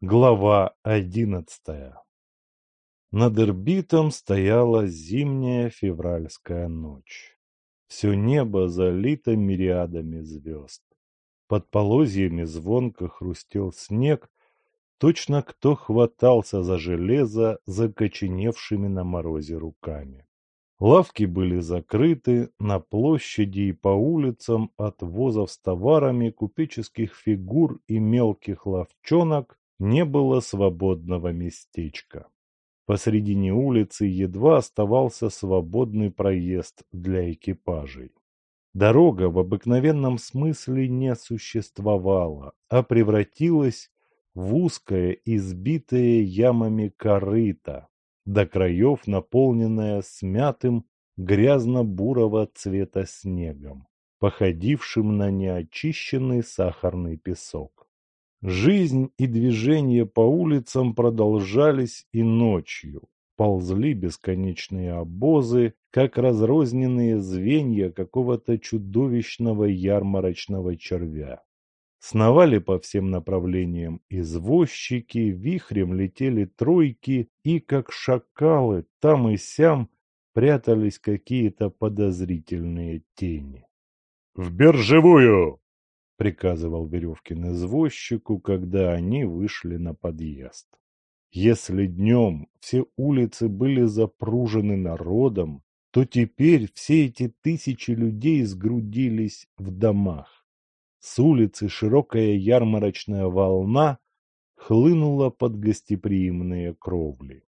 Глава одиннадцатая Над Ирбитом стояла зимняя февральская ночь. Все небо залито мириадами звезд. Под полозьями звонко хрустел снег, точно кто хватался за железо закоченевшими на морозе руками. Лавки были закрыты, на площади и по улицам от возов с товарами купеческих фигур и мелких ловчонок не было свободного местечка. Посредине улицы едва оставался свободный проезд для экипажей. Дорога в обыкновенном смысле не существовала, а превратилась в узкое, избитое ямами корыто, до краев наполненное смятым грязно-бурого цвета снегом, походившим на неочищенный сахарный песок. Жизнь и движение по улицам продолжались и ночью. Ползли бесконечные обозы, как разрозненные звенья какого-то чудовищного ярмарочного червя. Сновали по всем направлениям извозчики, вихрем летели тройки, и, как шакалы, там и сям прятались какие-то подозрительные тени. «В биржевую!» — приказывал Веревкин извозчику, когда они вышли на подъезд. Если днем все улицы были запружены народом, то теперь все эти тысячи людей сгрудились в домах. С улицы широкая ярмарочная волна хлынула под гостеприимные кровли.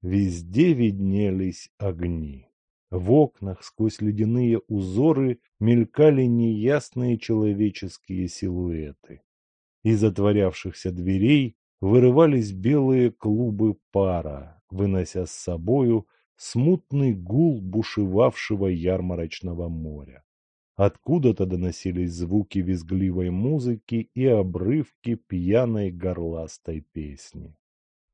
Везде виднелись огни. В окнах сквозь ледяные узоры мелькали неясные человеческие силуэты. Из отворявшихся дверей вырывались белые клубы пара, вынося с собою смутный гул бушевавшего ярмарочного моря. Откуда-то доносились звуки визгливой музыки и обрывки пьяной горластой песни.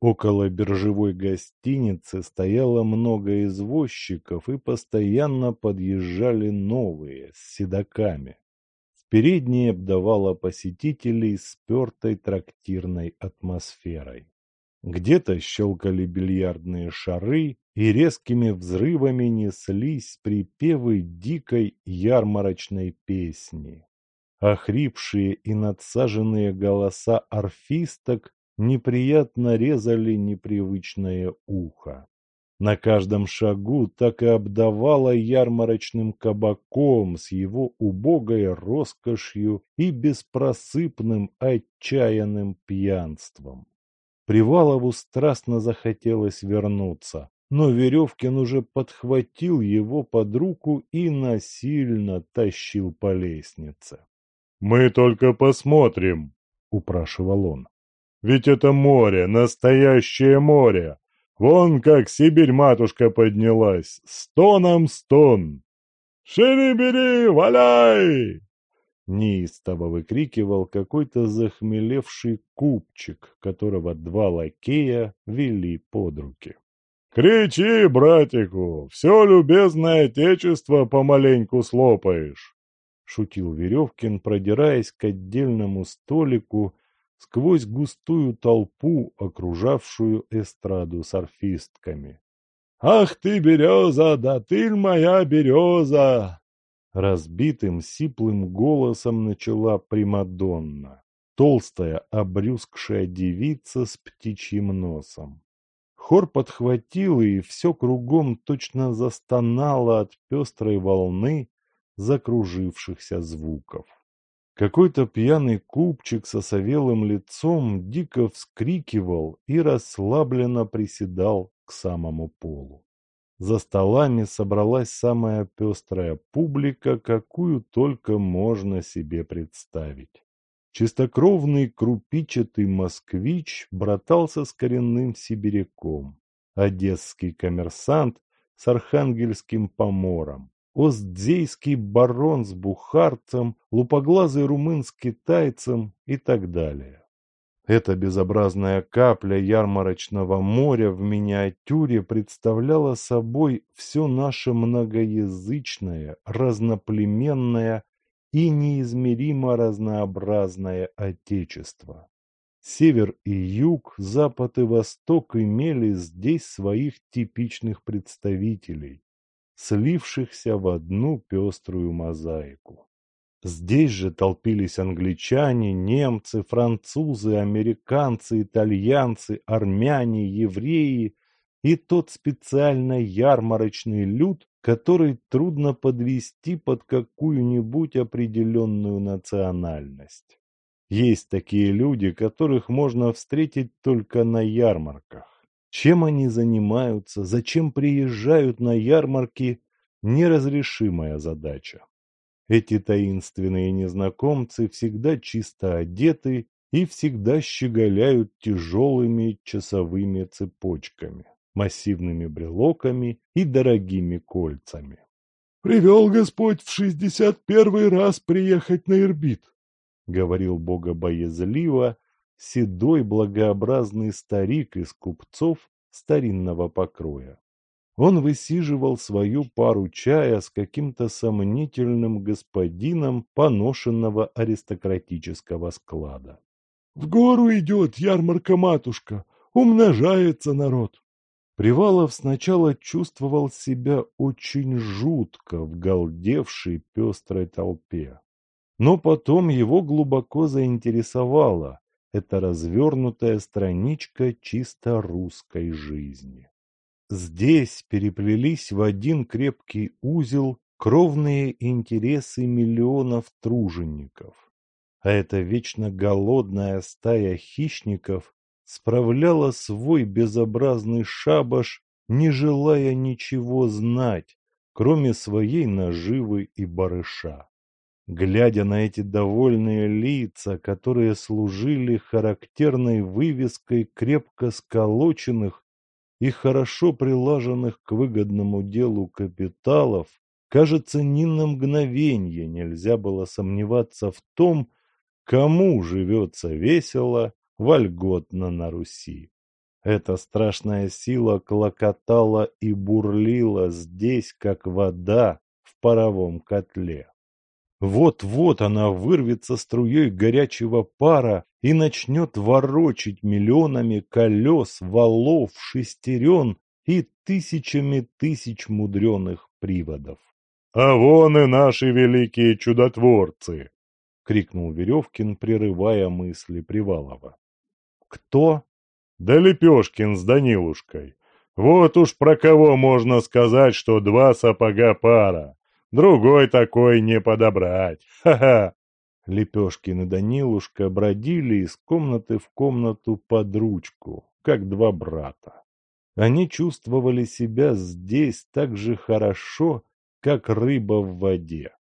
Около биржевой гостиницы стояло много извозчиков и постоянно подъезжали новые с седаками. В передней обдавало посетителей спертой трактирной атмосферой. Где-то щелкали бильярдные шары, и резкими взрывами неслись припевы дикой ярмарочной песни. Охрипшие и надсаженные голоса орфисток неприятно резали непривычное ухо. На каждом шагу так и обдавало ярмарочным кабаком с его убогой роскошью и беспросыпным отчаянным пьянством. Привалову страстно захотелось вернуться, но Веревкин уже подхватил его под руку и насильно тащил по лестнице. — Мы только посмотрим, — упрашивал он. Ведь это море, настоящее море. Вон как Сибирь-матушка поднялась. Стоном стон. «Шири-бери, валяй!» Неистово выкрикивал какой-то захмелевший купчик, которого два лакея вели под руки. «Кричи, братику, все любезное отечество помаленьку слопаешь!» Шутил Веревкин, продираясь к отдельному столику сквозь густую толпу, окружавшую эстраду с орфистками. «Ах ты, береза, да ты моя береза!» Разбитым, сиплым голосом начала Примадонна, толстая, обрюзгшая девица с птичьим носом. Хор подхватил, и все кругом точно застонало от пестрой волны закружившихся звуков. Какой-то пьяный купчик со совелым лицом дико вскрикивал и расслабленно приседал к самому полу. За столами собралась самая пестрая публика, какую только можно себе представить. Чистокровный крупичатый москвич братался с коренным сибиряком, одесский коммерсант с архангельским помором, Оздзейский барон с бухарцем, лупоглазый румын с китайцем и так далее. Эта безобразная капля ярмарочного моря в миниатюре представляла собой все наше многоязычное, разноплеменное и неизмеримо разнообразное Отечество. Север и юг, запад и восток имели здесь своих типичных представителей, слившихся в одну пеструю мозаику. Здесь же толпились англичане, немцы, французы, американцы, итальянцы, армяне, евреи и тот специально ярмарочный люд, который трудно подвести под какую-нибудь определенную национальность. Есть такие люди, которых можно встретить только на ярмарках. Чем они занимаются, зачем приезжают на ярмарки – неразрешимая задача. Эти таинственные незнакомцы всегда чисто одеты и всегда щеголяют тяжелыми часовыми цепочками, массивными брелоками и дорогими кольцами. «Привел Господь в шестьдесят первый раз приехать на Ирбит», — говорил богобоязливо седой благообразный старик из купцов старинного покроя. Он высиживал свою пару чая с каким-то сомнительным господином поношенного аристократического склада. — В гору идет ярмарка-матушка, умножается народ. Привалов сначала чувствовал себя очень жутко в галдевшей пестрой толпе. Но потом его глубоко заинтересовала эта развернутая страничка чисто русской жизни. Здесь переплелись в один крепкий узел кровные интересы миллионов тружеников. А эта вечно голодная стая хищников справляла свой безобразный шабаш, не желая ничего знать, кроме своей наживы и барыша. Глядя на эти довольные лица, которые служили характерной вывеской крепко сколоченных и хорошо прилаженных к выгодному делу капиталов, кажется, ни на мгновенье нельзя было сомневаться в том, кому живется весело, вольготно на Руси. Эта страшная сила клокотала и бурлила здесь, как вода в паровом котле. Вот-вот она вырвется струей горячего пара и начнет ворочить миллионами колес, валов, шестерен и тысячами тысяч мудреных приводов. — А вон и наши великие чудотворцы! — крикнул Веревкин, прерывая мысли Привалова. — Кто? — Да Лепешкин с Данилушкой. Вот уж про кого можно сказать, что два сапога пара. Другой такой не подобрать. Ха-ха!» Лепешкин и Данилушка бродили из комнаты в комнату под ручку, как два брата. Они чувствовали себя здесь так же хорошо, как рыба в воде.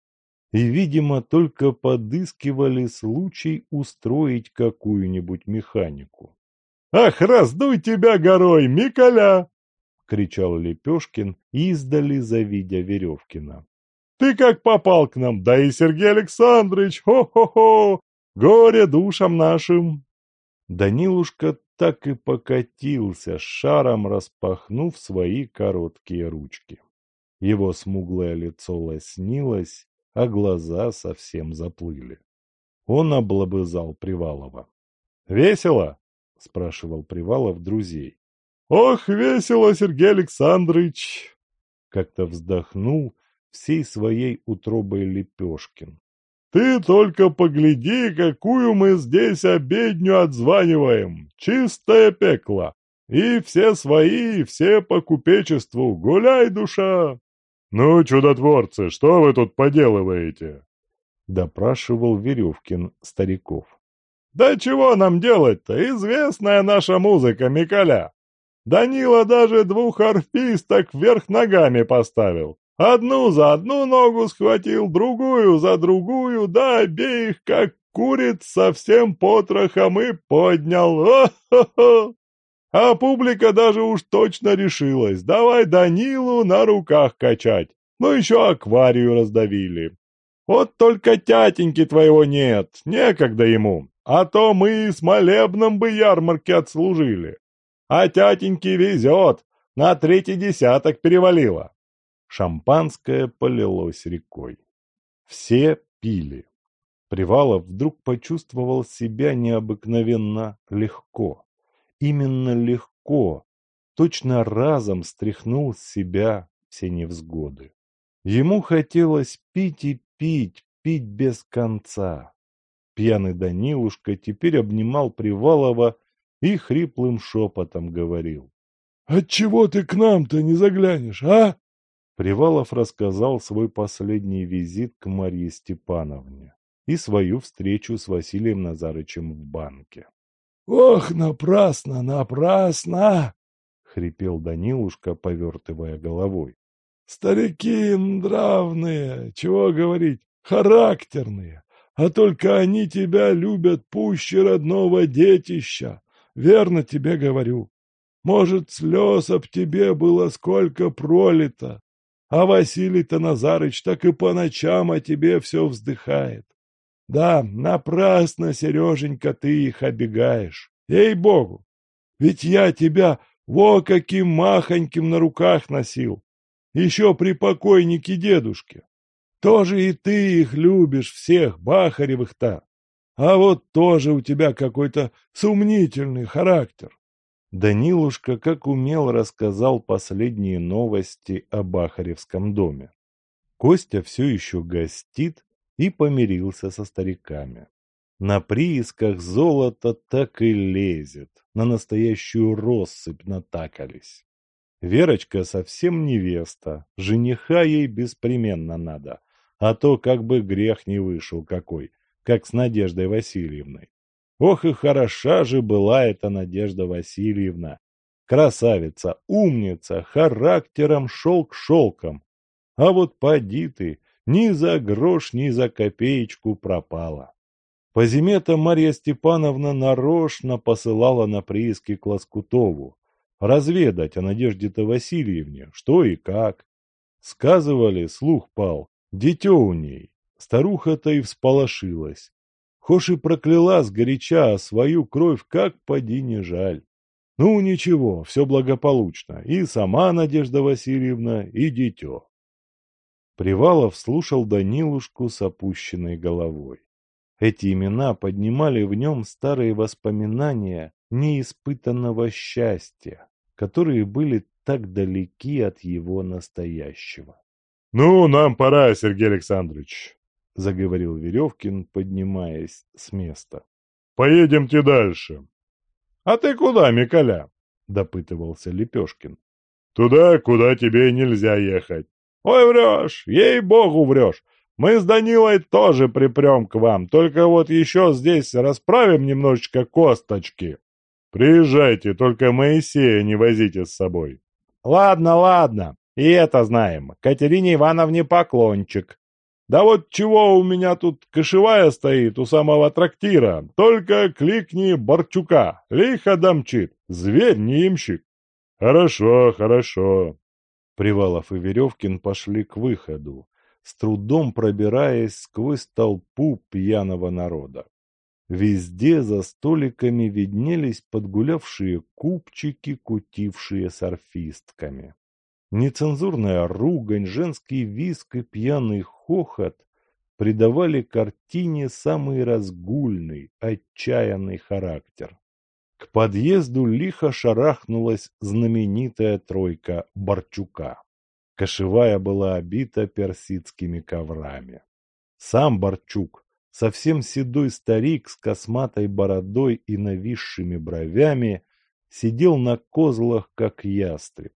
И, видимо, только подыскивали случай устроить какую-нибудь механику. «Ах, раздуй тебя горой, Миколя!» — кричал Лепешкин, издали завидя Веревкина. Ты как попал к нам, да и Сергей Александрович, хо-хо-хо, горе душам нашим!» Данилушка так и покатился, шаром распахнув свои короткие ручки. Его смуглое лицо лоснилось, а глаза совсем заплыли. Он облобызал Привалова. «Весело?» — спрашивал Привалов друзей. «Ох, весело, Сергей Александрович!» Как-то вздохнул всей своей утробой Лепешкин. «Ты только погляди, какую мы здесь обедню отзваниваем! Чистое пекло! И все свои, все по купечеству! Гуляй, душа!» «Ну, чудотворцы, что вы тут поделываете?» Допрашивал Веревкин стариков. «Да чего нам делать-то? Известная наша музыка, Миколя! Данила даже двух арфисток вверх ногами поставил. Одну за одну ногу схватил, другую за другую, да обеих, как куриц, со всем потрохом и поднял. О-хо-хо! А публика даже уж точно решилась. Давай Данилу на руках качать. Ну еще акварию раздавили. Вот только тятеньки твоего нет, некогда ему. А то мы с молебном бы ярмарки отслужили. А тятеньки везет, на третий десяток перевалило. Шампанское полилось рекой. Все пили. Привалов вдруг почувствовал себя необыкновенно легко. Именно легко, точно разом стряхнул с себя все невзгоды. Ему хотелось пить и пить, пить без конца. Пьяный Данилушка теперь обнимал Привалова и хриплым шепотом говорил. «Отчего ты к нам-то не заглянешь, а?» Привалов рассказал свой последний визит к Марье Степановне и свою встречу с Василием Назарычем в банке. «Ох, напрасно, напрасно!» — хрипел Данилушка, повертывая головой. «Старики нравные, чего говорить, характерные, а только они тебя любят пуще родного детища, верно тебе говорю. Может, слез об тебе было сколько пролито, а Василий-то Назарыч так и по ночам о тебе все вздыхает. Да, напрасно, Сереженька, ты их обегаешь. Ей-богу! Ведь я тебя во каким махоньким на руках носил. Еще при покойнике дедушке. Тоже и ты их любишь всех, Бахаревых-то. А вот тоже у тебя какой-то сомнительный характер. Данилушка, как умел, рассказал последние новости о Бахаревском доме. Костя все еще гостит и помирился со стариками. На приисках золото так и лезет, на настоящую россыпь натакались. Верочка совсем невеста, жениха ей беспременно надо, а то как бы грех не вышел какой, как с Надеждой Васильевной. Ох и хороша же была эта Надежда Васильевна. Красавица, умница, характером шелк шелком. А вот поди ты, ни за грош, ни за копеечку пропала. По зиме-то Марья Степановна нарочно посылала на прииски к Лоскутову, разведать о Надежде-то Васильевне, что и как. Сказывали, слух пал, дитё у ней. Старуха-то и всполошилась. Хошь и прокляла сгоряча свою кровь, как поди не жаль. Ну, ничего, все благополучно. И сама Надежда Васильевна, и дитё. Привалов слушал Данилушку с опущенной головой. Эти имена поднимали в нем старые воспоминания неиспытанного счастья, которые были так далеки от его настоящего. — Ну, нам пора, Сергей Александрович, — заговорил Веревкин, поднимаясь с места. — Поедемте дальше. — А ты куда, Миколя? — допытывался Лепешкин. — Туда, куда тебе нельзя ехать. — Ой, врешь, ей-богу врешь. Мы с Данилой тоже припрем к вам, только вот еще здесь расправим немножечко косточки. Приезжайте, только Моисея не возите с собой. Ладно, ладно, и это знаем. Катерине Ивановне поклончик. Да вот чего у меня тут кошевая стоит у самого трактира, только кликни Борчука, лихо домчит, зверь не имщик. Хорошо, хорошо. Привалов и Веревкин пошли к выходу, с трудом пробираясь сквозь толпу пьяного народа. Везде за столиками виднелись подгулявшие купчики, кутившие с орфистками. Нецензурная ругань, женский виск и пьяный хохот придавали картине самый разгульный, отчаянный характер. К подъезду лихо шарахнулась знаменитая тройка Борчука. Кошевая была обита персидскими коврами. Сам Борчук, совсем седой старик с косматой бородой и нависшими бровями, сидел на козлах, как ястреб.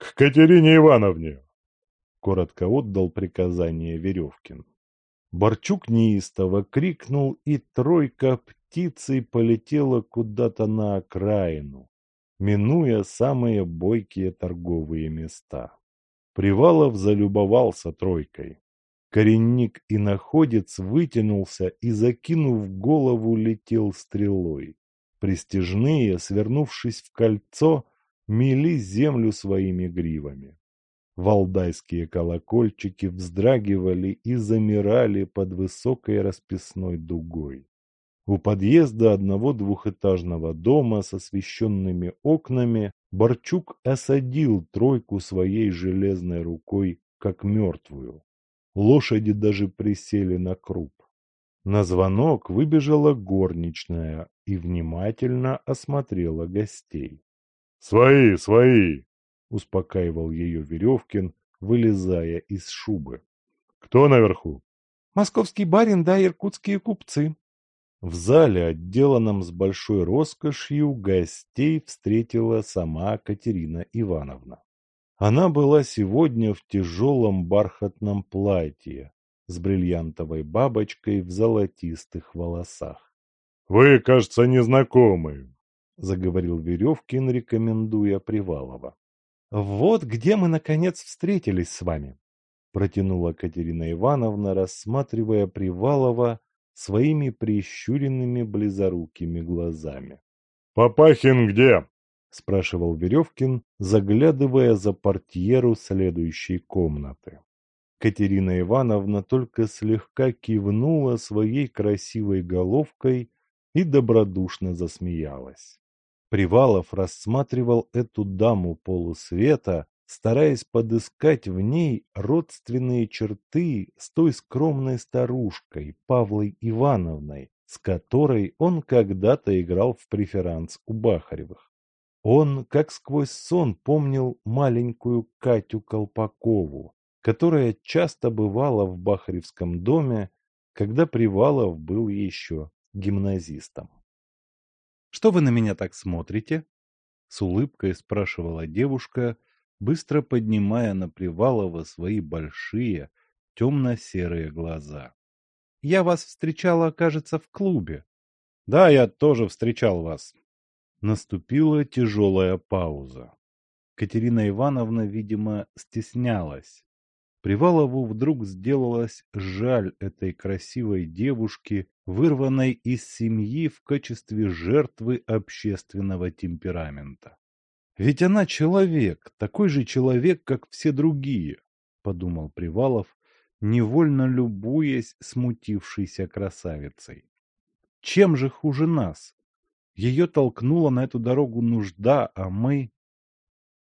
К Катерине Ивановне!» Коротко отдал приказание Веревкин. Борчук неистово крикнул, и тройка птицей полетела куда-то на окраину, минуя самые бойкие торговые места. Привалов залюбовался тройкой. Коренник и находец вытянулся и, закинув голову, летел стрелой. Престижные, свернувшись в кольцо, мели землю своими гривами. Валдайские колокольчики вздрагивали и замирали под высокой расписной дугой. У подъезда одного двухэтажного дома с освещенными окнами Борчук осадил тройку своей железной рукой, как мертвую. Лошади даже присели на круп. На звонок выбежала горничная и внимательно осмотрела гостей. «Свои, свои!» — успокаивал ее Веревкин, вылезая из шубы. «Кто наверху?» «Московский барин да иркутские купцы». В зале, отделанном с большой роскошью, гостей встретила сама Катерина Ивановна. Она была сегодня в тяжелом бархатном платье, с бриллиантовой бабочкой в золотистых волосах. — Вы, кажется, незнакомы, — заговорил Веревкин, рекомендуя Привалова. — Вот где мы, наконец, встретились с вами, — протянула Катерина Ивановна, рассматривая Привалова своими прищуренными близорукими глазами. — Папахин где? — спрашивал Веревкин, заглядывая за портьеру следующей комнаты. Катерина Ивановна только слегка кивнула своей красивой головкой и добродушно засмеялась. Привалов рассматривал эту даму полусвета, стараясь подыскать в ней родственные черты с той скромной старушкой Павлой Ивановной, с которой он когда-то играл в преферанс у Бахаревых. Он, как сквозь сон, помнил маленькую Катю Колпакову, которая часто бывала в Бахаревском доме, когда Привалов был еще гимназистом. «Что вы на меня так смотрите?» С улыбкой спрашивала девушка, быстро поднимая на Привалова свои большие темно-серые глаза. «Я вас встречала, кажется, в клубе». «Да, я тоже встречал вас». Наступила тяжелая пауза. Катерина Ивановна, видимо, стеснялась. Привалову вдруг сделалось жаль этой красивой девушки, вырванной из семьи в качестве жертвы общественного темперамента. Ведь она человек, такой же человек, как все другие, подумал Привалов, невольно любуясь смутившейся красавицей. Чем же хуже нас? Ее толкнула на эту дорогу нужда, а мы...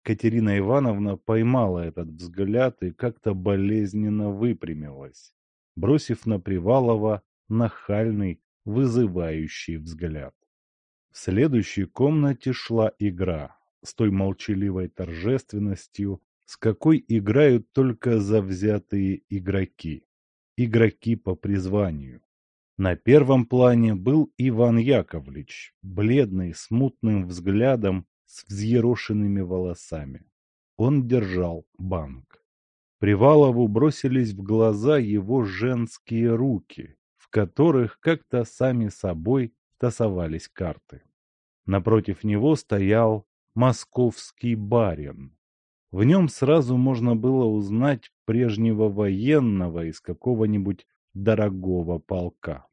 Катерина Ивановна поймала этот взгляд и как-то болезненно выпрямилась, бросив на Привалова нахальный, вызывающий взгляд. В следующей комнате шла игра с той молчаливой торжественностью, с какой играют только завзятые игроки, игроки по призванию. На первом плане был Иван Яковлевич, бледный, смутным взглядом с взъерошенными волосами. Он держал банк. Привалову бросились в глаза его женские руки, которых как-то сами собой тасовались карты. Напротив него стоял московский барин. В нем сразу можно было узнать прежнего военного из какого-нибудь дорогого полка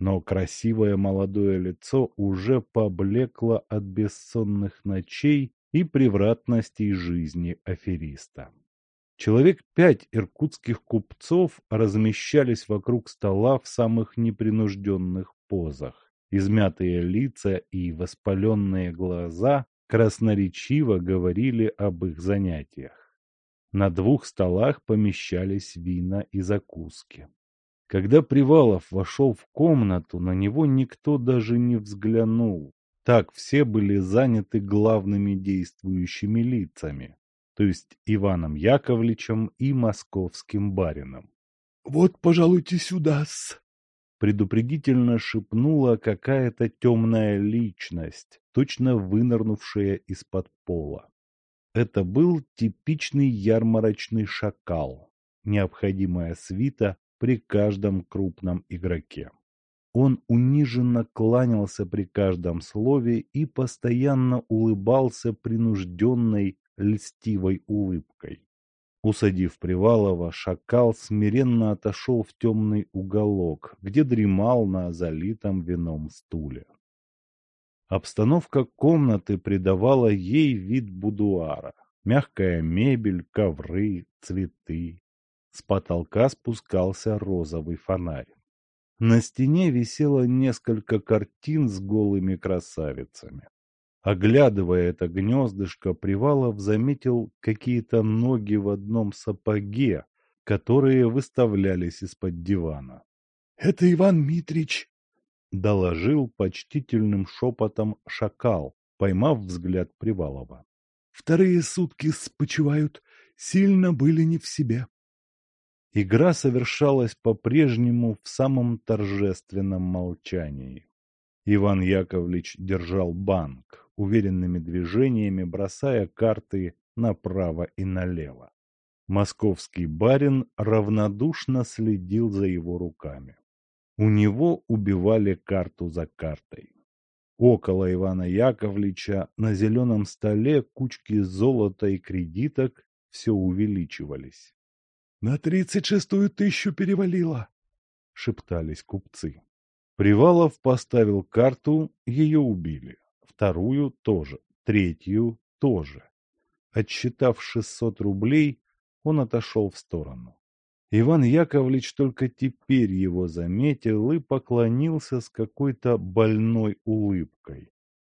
но красивое молодое лицо уже поблекло от бессонных ночей и превратностей жизни афериста. Человек пять иркутских купцов размещались вокруг стола в самых непринужденных позах. Измятые лица и воспаленные глаза красноречиво говорили об их занятиях. На двух столах помещались вина и закуски. Когда Привалов вошел в комнату, на него никто даже не взглянул. Так все были заняты главными действующими лицами, то есть Иваном Яковлевичем и московским барином. — Вот, пожалуйте сюда-с! Предупредительно шепнула какая-то темная личность, точно вынырнувшая из-под пола. Это был типичный ярмарочный шакал, необходимая свита при каждом крупном игроке. Он униженно кланялся при каждом слове и постоянно улыбался принужденной, льстивой улыбкой. Усадив Привалова, шакал смиренно отошел в темный уголок, где дремал на залитом вином стуле. Обстановка комнаты придавала ей вид будуара. Мягкая мебель, ковры, цветы. С потолка спускался розовый фонарь. На стене висело несколько картин с голыми красавицами. Оглядывая это гнездышко, Привалов заметил какие-то ноги в одном сапоге, которые выставлялись из-под дивана. Это Иван Митрич, — доложил почтительным шепотом шакал, поймав взгляд Привалова. Вторые сутки спочивают, сильно были не в себе. Игра совершалась по-прежнему в самом торжественном молчании. Иван Яковлевич держал банк, уверенными движениями бросая карты направо и налево. Московский барин равнодушно следил за его руками. У него убивали карту за картой. Около Ивана Яковлевича на зеленом столе кучки золота и кредиток все увеличивались. — На тридцать шестую тысячу перевалило, — шептались купцы. Привалов поставил карту, ее убили. Вторую тоже, третью тоже. Отсчитав шестьсот рублей, он отошел в сторону. Иван Яковлевич только теперь его заметил и поклонился с какой-то больной улыбкой.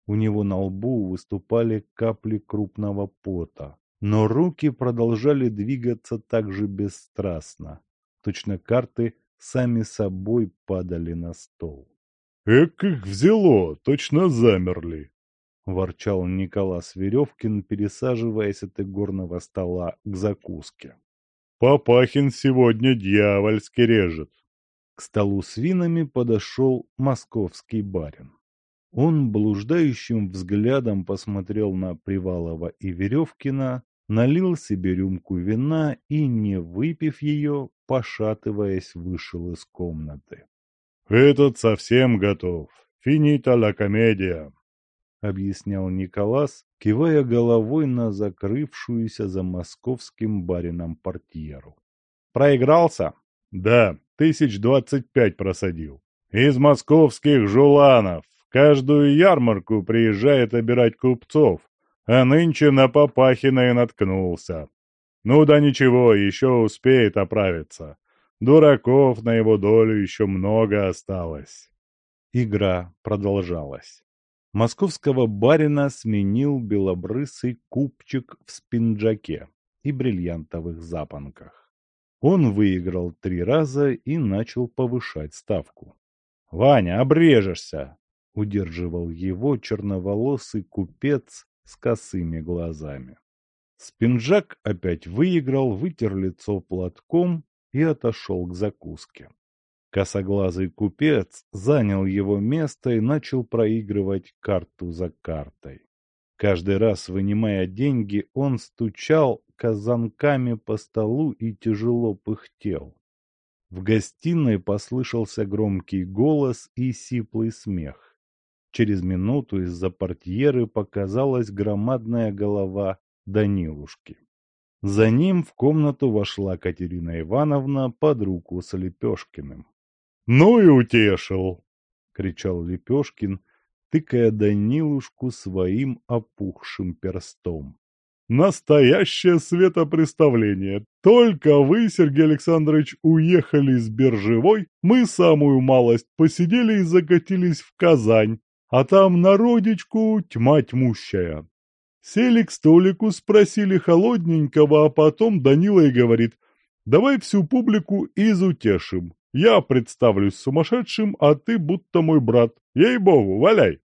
У него на лбу выступали капли крупного пота, но руки продолжали двигаться так же бесстрастно. Точно карты сами собой падали на стол. «Эк их взяло, точно замерли!» — ворчал Николас Веревкин, пересаживаясь от игорного стола к закуске. «Папахин сегодня дьявольски режет!» К столу с винами подошел московский барин. Он блуждающим взглядом посмотрел на Привалова и Веревкина, налил себе рюмку вина и, не выпив ее, пошатываясь, вышел из комнаты. «Этот совсем готов. Финита ла комедия», — объяснял Николас, кивая головой на закрывшуюся за московским барином портьеру. «Проигрался?» «Да, тысяч двадцать пять просадил. Из московских жуланов. Каждую ярмарку приезжает обирать купцов, а нынче на Папахина и наткнулся. Ну да ничего, еще успеет оправиться. Дураков на его долю еще много осталось. Игра продолжалась. Московского барина сменил белобрысый купчик в спинджаке и бриллиантовых запонках. Он выиграл три раза и начал повышать ставку. «Ваня, обрежешься!» — удерживал его черноволосый купец с косыми глазами. Спинджак опять выиграл, вытер лицо платком и отошел к закуске. Косоглазый купец занял его место и начал проигрывать карту за картой. Каждый раз, вынимая деньги, он стучал казанками по столу и тяжело пыхтел. В гостиной послышался громкий голос и сиплый смех. Через минуту из-за портьеры показалась громадная голова Данилушки. За ним в комнату вошла Катерина Ивановна под руку с Лепешкиным. «Ну и утешил!» — кричал Лепешкин, тыкая Данилушку своим опухшим перстом. «Настоящее светопреставление! Только вы, Сергей Александрович, уехали с Биржевой, мы самую малость посидели и закатились в Казань, а там народечку тьма тьмущая. Сели к столику, спросили холодненького, а потом Данила и говорит, давай всю публику изутешим. Я представлюсь сумасшедшим, а ты будто мой брат. Ей-богу, валяй.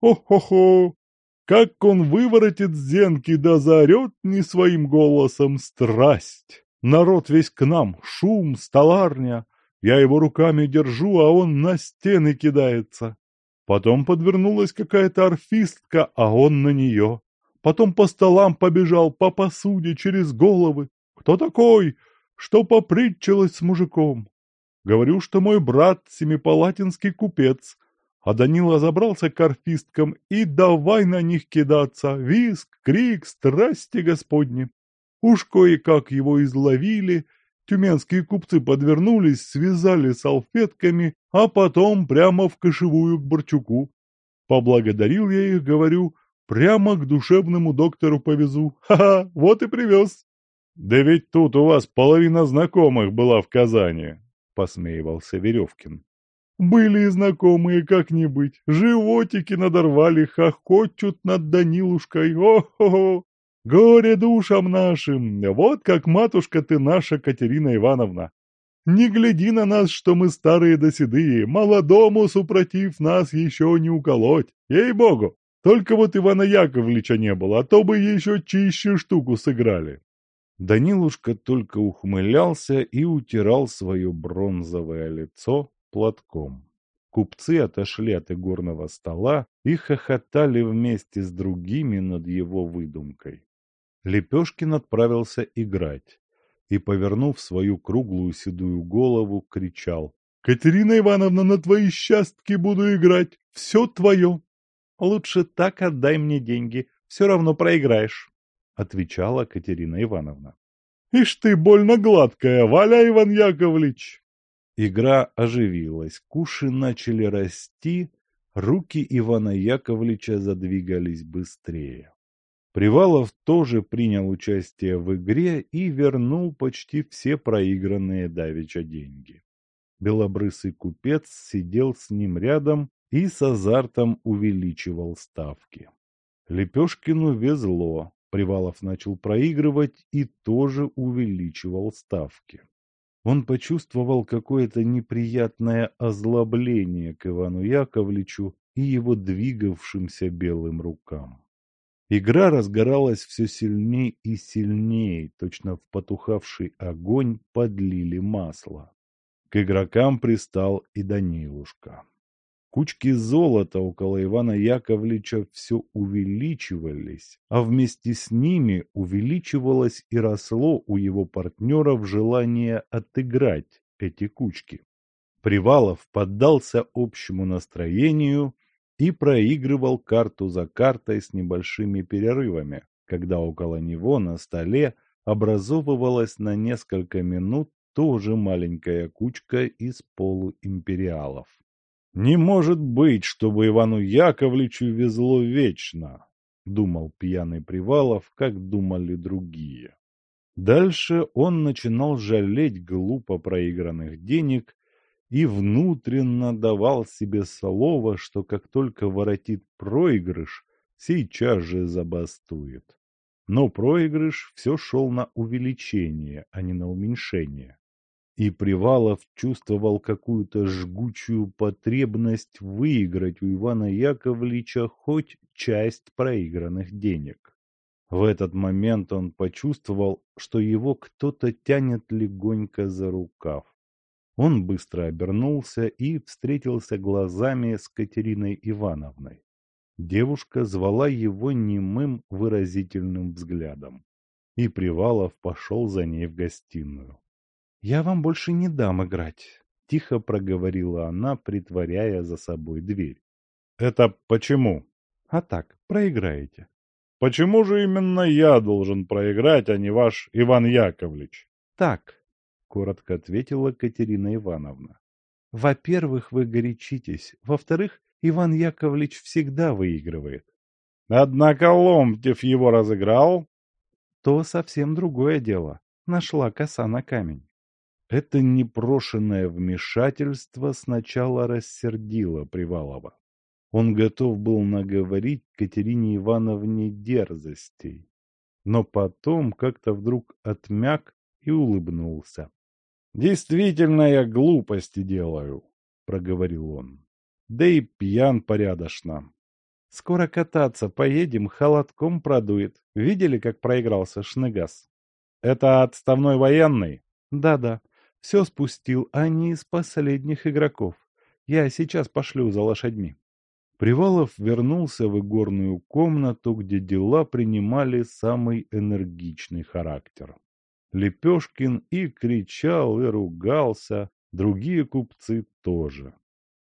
О-хо-хо! Как он выворотит зенки да заорет не своим голосом страсть. Народ весь к нам, шум, столарня. Я его руками держу, а он на стены кидается. Потом подвернулась какая-то орфистка, а он на нее потом по столам побежал, по посуде, через головы. Кто такой? Что попритчилось с мужиком? Говорю, что мой брат семипалатинский купец. А Данила забрался к арфисткам и давай на них кидаться. Виск, крик, страсти господни. Уж кое-как его изловили, тюменские купцы подвернулись, связали салфетками, а потом прямо в кошевую к Борчуку. Поблагодарил я их, говорю, Прямо к душевному доктору повезу. Ха-ха, вот и привез. Да ведь тут у вас половина знакомых была в Казани, посмеивался Веревкин. Были знакомые, как не быть. Животики надорвали, хохочут над Данилушкой. О-хо-хо! Горе душам нашим! Вот как матушка ты наша, Катерина Ивановна. Не гляди на нас, что мы старые да седые, молодому, супротив нас, еще не уколоть. Ей-богу, только вот Ивана Яковлевича не было, а то бы еще чище штуку сыграли. Данилушка только ухмылялся и утирал свое бронзовое лицо платком. Купцы отошли от игорного стола и хохотали вместе с другими над его выдумкой. Лепешкин отправился играть и, повернув свою круглую седую голову, кричал. — Катерина Ивановна, на твои счастки буду играть. Все твое. — Лучше так отдай мне деньги. Все равно проиграешь, — отвечала Катерина Ивановна. — Ишь ты, больно гладкая, Валя Иван Яковлевич! Игра оживилась, куши начали расти, руки Ивана Яковлевича задвигались быстрее. Привалов тоже принял участие в игре и вернул почти все проигранные давеча деньги. Белобрысый купец сидел с ним рядом и с азартом увеличивал ставки. Лепешкину везло, Привалов начал проигрывать и тоже увеличивал ставки. Он почувствовал какое-то неприятное озлобление к Ивану Яковлевичу и его двигавшимся белым рукам. Игра разгоралась все сильней и сильней, точно в потухавший огонь подлили масло. К игрокам пристал и Данилушка. Кучки золота около Ивана Яковлевича все увеличивались, а вместе с ними увеличивалось и росло у его партнеров желание отыграть эти кучки. Привалов поддался общему настроению и проигрывал карту за картой с небольшими перерывами, когда около него на столе образовывалась на несколько минут тоже маленькая кучка из полуимпериалов. «Не может быть, чтобы Ивану Яковлевичу везло вечно», — думал пьяный Привалов, как думали другие. Дальше он начинал жалеть глупо проигранных денег и внутренно давал себе слово, что как только воротит проигрыш, сейчас же забастует. Но проигрыш все шел на увеличение, а не на уменьшение. И Привалов чувствовал какую-то жгучую потребность выиграть у Ивана Яковлевича хоть часть проигранных денег. В этот момент он почувствовал, что его кто-то тянет легонько за рукав. Он быстро обернулся и встретился глазами с Катериной Ивановной. Девушка звала его немым выразительным взглядом. И Привалов пошел за ней в гостиную. «Я вам больше не дам играть», — тихо проговорила она, притворяя за собой дверь. «Это почему?» «А так, проиграете». «Почему же именно я должен проиграть, а не ваш Иван Яковлевич?» «Так, коротко ответила Катерина Ивановна. Во-первых, вы горячитесь. Во-вторых, Иван Яковлевич всегда выигрывает. Однако Ломтев его разыграл. То совсем другое дело. Нашла коса на камень. Это непрошенное вмешательство сначала рассердило Привалова. Он готов был наговорить Катерине Ивановне дерзостей, но потом как-то вдруг отмяк и улыбнулся. «Действительно я глупости делаю», — проговорил он. «Да и пьян порядочно». «Скоро кататься поедем, холодком продует. Видели, как проигрался Шныгас?» «Это отставной военный?» «Да-да. Все спустил, а не из последних игроков. Я сейчас пошлю за лошадьми». Привалов вернулся в игорную комнату, где дела принимали самый энергичный характер. Лепешкин и кричал, и ругался, другие купцы тоже.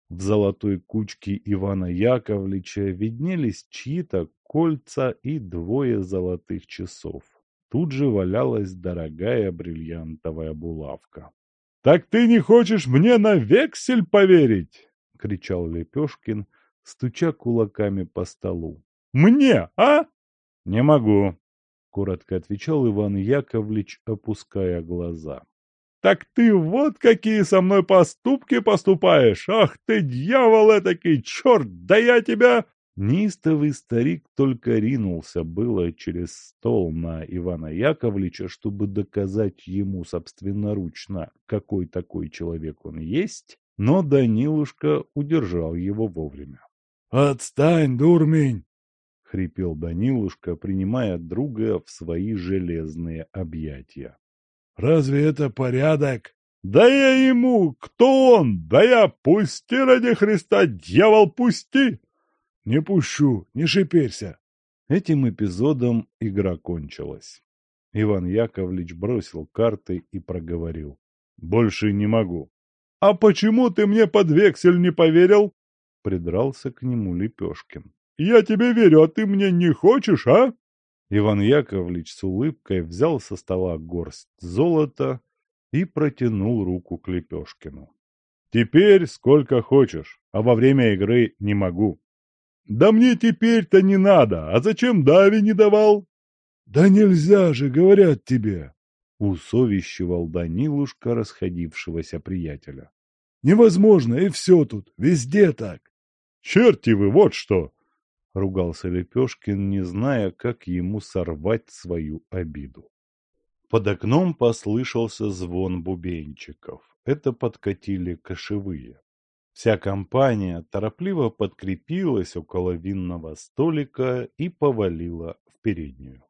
В золотой кучке Ивана Яковлевича виднелись чьи-то кольца и двое золотых часов. Тут же валялась дорогая бриллиантовая булавка. — Так ты не хочешь мне на вексель поверить? — кричал Лепешкин, стуча кулаками по столу. — Мне, а? — Не могу, — коротко отвечал Иван Яковлевич, опуская глаза. — Так ты вот какие со мной поступки поступаешь! Ах ты, дьявол этакий, черт, да я тебя... Неистовый старик только ринулся было через стол на Ивана Яковлевича, чтобы доказать ему собственноручно, какой такой человек он есть, но Данилушка удержал его вовремя. «Отстань, дурмень!» — хрипел Данилушка, принимая друга в свои железные объятия. «Разве это порядок?» «Да я ему! Кто он? Да я! Пусти ради Христа, дьявол, пусти!» «Не пущу, не шиперься!» Этим эпизодом игра кончилась. Иван Яковлевич бросил карты и проговорил. «Больше не могу». «А почему ты мне под вексель не поверил?» Придрался к нему Лепешкин. «Я тебе верю, а ты мне не хочешь, а?» Иван Яковлевич с улыбкой взял со стола горсть золота и протянул руку к Лепешкину. «Теперь сколько хочешь, а во время игры не могу». «Да мне теперь-то не надо, а зачем Дави не давал?» «Да нельзя же, говорят тебе!» — усовещивал Данилушка расходившегося приятеля. «Невозможно, и все тут, везде так!» «Черти вы, вот что!» — ругался Лепешкин, не зная, как ему сорвать свою обиду. Под окном послышался звон бубенчиков. Это подкатили кошевые. Вся компания торопливо подкрепилась около винного столика и повалила в переднюю.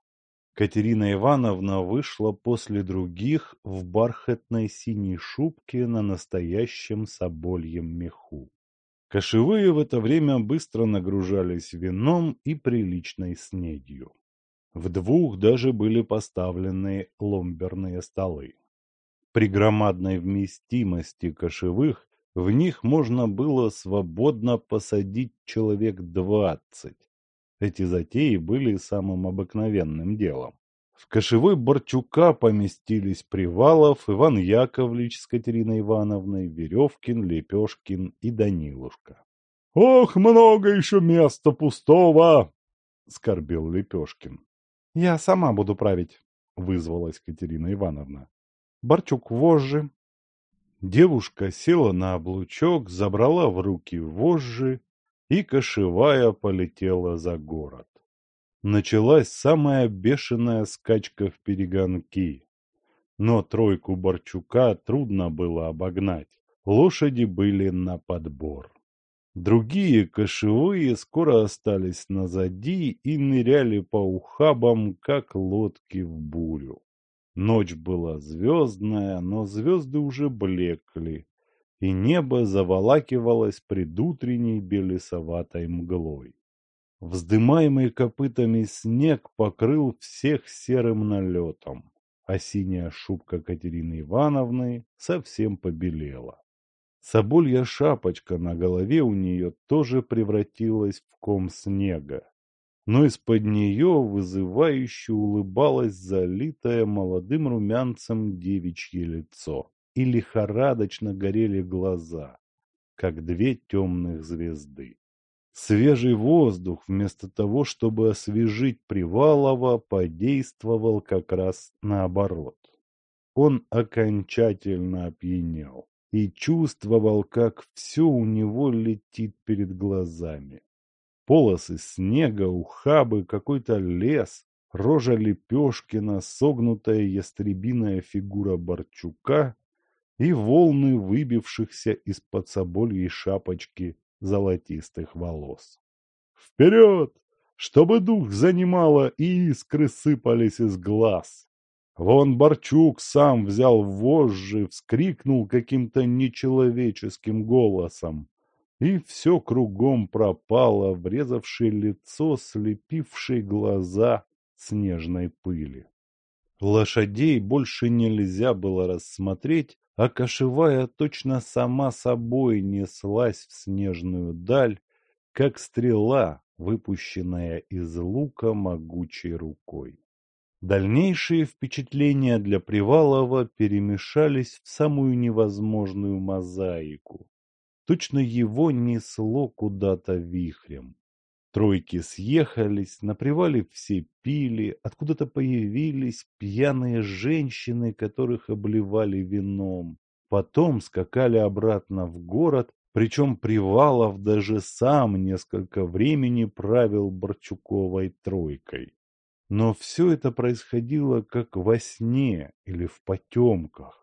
Катерина Ивановна вышла после других в бархатной синей шубке на настоящем собольем меху. Кошевые в это время быстро нагружались вином и приличной снедью. В двух даже были поставлены ломберные столы. При громадной вместимости кошевых в них можно было свободно посадить человек двадцать. Эти затеи были самым обыкновенным делом. В кошевой Борчука поместились Привалов, Иван Яковлевич с Катериной Ивановной, Веревкин, Лепешкин и Данилушка. — Ох, много еще места пустого! — скорбел Лепешкин. — Я сама буду править, — вызвалась Катерина Ивановна. — Борчук вожжи, Девушка села на облучок, забрала в руки вожжи и, кошевая, полетела за город. Началась самая бешеная скачка в перегонки. Но тройку Борчука трудно было обогнать. Лошади были на подбор. Другие кошевые скоро остались назади и ныряли по ухабам, как лодки в бурю. Ночь была звездная, но звезды уже блекли, и небо заволакивалось предутренней белесоватой мглой. Вздымаемый копытами снег покрыл всех серым налетом, а синяя шубка Катерины Ивановны совсем побелела. Соболья шапочка на голове у нее тоже превратилась в ком снега, но из-под нее вызывающе улыбалось залитое молодым румянцем девичье лицо, и лихорадочно горели глаза, как две темных звезды. Свежий воздух, вместо того, чтобы освежить Привалова, подействовал как раз наоборот. Он окончательно опьянел и чувствовал, как все у него летит перед глазами полосы снега, ухабы, какой-то лес, рожа Лепешкина, согнутая ястребиная фигура Борчука и волны выбившихся из-под собольей шапочки золотистых волос. «Вперед! Чтобы дух занимало и искры сыпались из глаз!» Вон Борчук сам взял вожжи, вскрикнул каким-то нечеловеческим голосом и все кругом пропало, врезавшее лицо, слепившее глаза снежной пыли. Лошадей больше нельзя было рассмотреть, а кошевая точно сама собой неслась в снежную даль, как стрела, выпущенная из лука могучей рукой. Дальнейшие впечатления для Привалова перемешались в самую невозможную мозаику. Точно его несло куда-то вихрем. Тройки съехались, на привале все пили, откуда-то появились пьяные женщины, которых обливали вином. Потом скакали обратно в город Причем Привалов даже сам несколько времени правил Борчуковой тройкой. Но все это происходило как во сне или в потемках.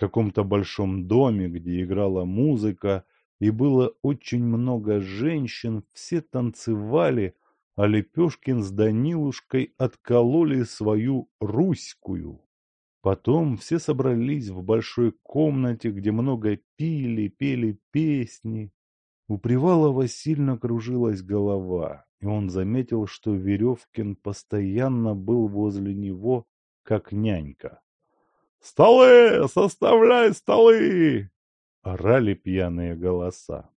Каком-то большом доме, где играла музыка, и было очень много женщин, все танцевали, а Лепешкин с Данилушкой откололи свою Руськую. Потом все собрались в большой комнате, где много пили, пели песни. У Привалова сильно кружилась голова, и он заметил, что Веревкин постоянно был возле него, как нянька. «Столы! Составляй столы!» — орали пьяные голоса.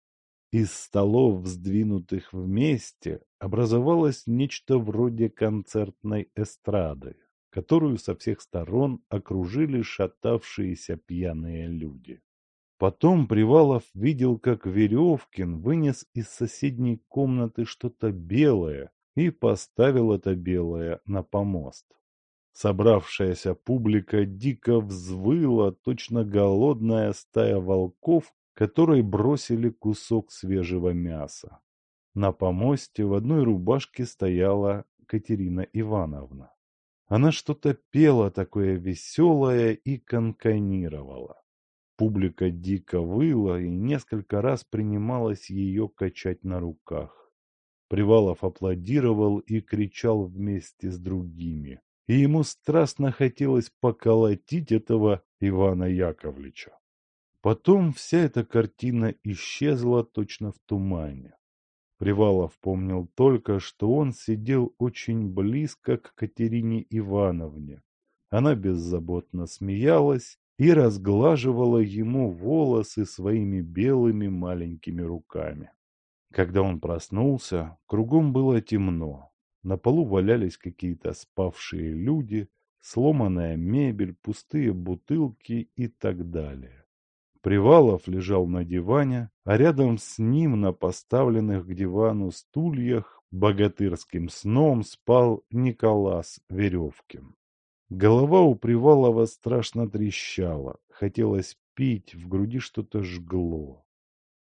Из столов, сдвинутых вместе, образовалось нечто вроде концертной эстрады, которую со всех сторон окружили шатавшиеся пьяные люди. Потом Привалов видел, как Веревкин вынес из соседней комнаты что-то белое и поставил это белое на помост. Собравшаяся публика дико взвыла, точно голодная стая волков, которой бросили кусок свежего мяса. На помосте в одной рубашке стояла Катерина Ивановна. Она что-то пела такое веселое и конканировала. Публика дико выла и несколько раз принималась ее качать на руках. Привалов аплодировал и кричал вместе с другими, и ему страстно хотелось поколотить этого Ивана Яковлевича. Потом вся эта картина исчезла точно в тумане. Привалов помнил только, что он сидел очень близко к Катерине Ивановне. Она беззаботно смеялась и разглаживала ему волосы своими белыми маленькими руками. Когда он проснулся, кругом было темно. На полу валялись какие-то спавшие люди, сломанная мебель, пустые бутылки и так далее. Привалов лежал на диване, а рядом с ним на поставленных к дивану стульях богатырским сном спал Николас Веревкин. Голова у Привалова страшно трещала, хотелось пить, в груди что-то жгло.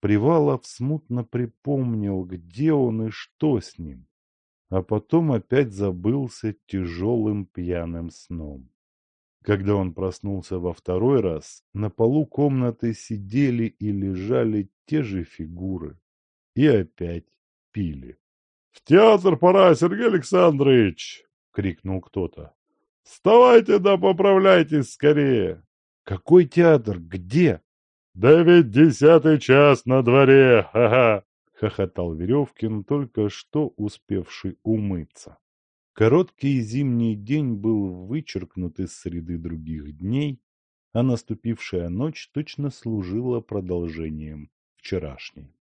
Привалов смутно припомнил, где он и что с ним, а потом опять забылся тяжелым пьяным сном. Когда он проснулся во второй раз, на полу комнаты сидели и лежали те же фигуры. И опять пили. — В театр пора, Сергей Александрович! — крикнул кто-то. — Вставайте да поправляйтесь скорее! — Какой театр? Где? — Да ведь десятый час на дворе! Ха-ха! — хохотал Веревкин, только что успевший умыться. Короткий зимний день был вычеркнут из среды других дней, а наступившая ночь точно служила продолжением вчерашней.